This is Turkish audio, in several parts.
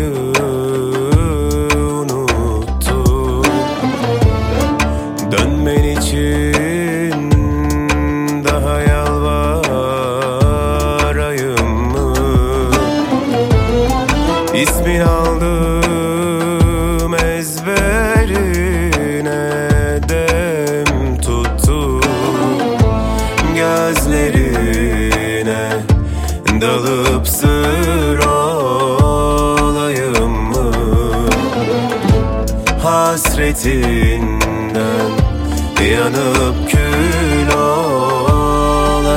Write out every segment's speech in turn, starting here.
unutmayı unuttum Dönmen için daha yalvarayım mı? İsmini aldım ezberine dem tuttu Gözlerine dalıp sıra hasretinden yanıp kül olayım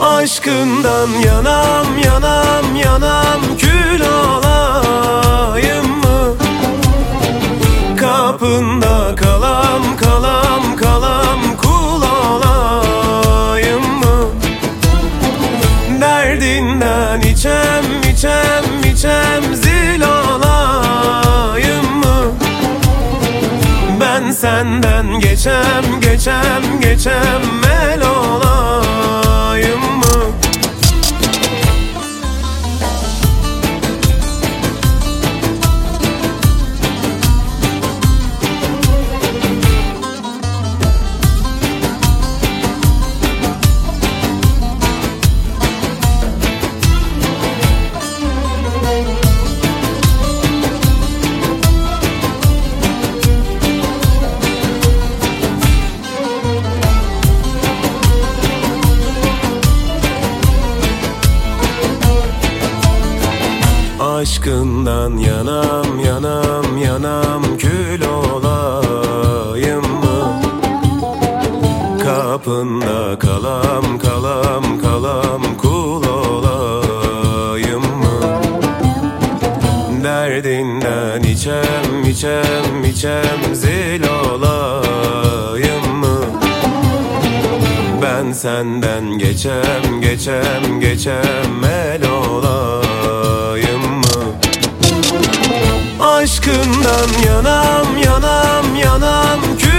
Aşkından yanam yanam yanam kül olayım mı Kapında Ben senden geçem geçem geçem mel olayım Aşkından yanam yanam yanam kül olayım mı? Kapında kalam kalam kalam kul olayım mı? Derdinden içem içem içem zil olayım mı? Ben senden geçem geçem geçem el olayım Aşkından yanam yanam yanam. kül